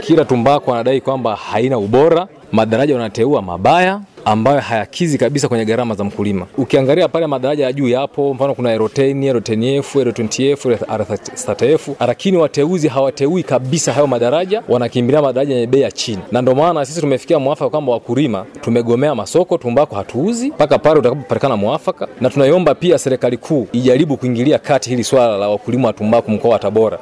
Kila tumbaku anadai kwamba haina ubora, madaraja wanateua mabaya ambayo hayakizi kabisa kwenye gharama za mkulima. Ukiangalia pale madaraja ya juu yapo, mfano kuna Euro 10, Euro 10F, Euro 20F, R30F, lakini wateuzi hawateui kabisa hayo madaraja, wanakimbilia madaraja yenye bei ya chini, na ndio maana sisi tumefikia mwafaka kwamba wakulima tumegomea masoko, tumbako hatuuzi mpaka pale utakapopatikana mwafaka, na tunaiomba pia serikali kuu ijaribu kuingilia kati hili swala la wakulima wa tumbaku mkoa wa Tabora.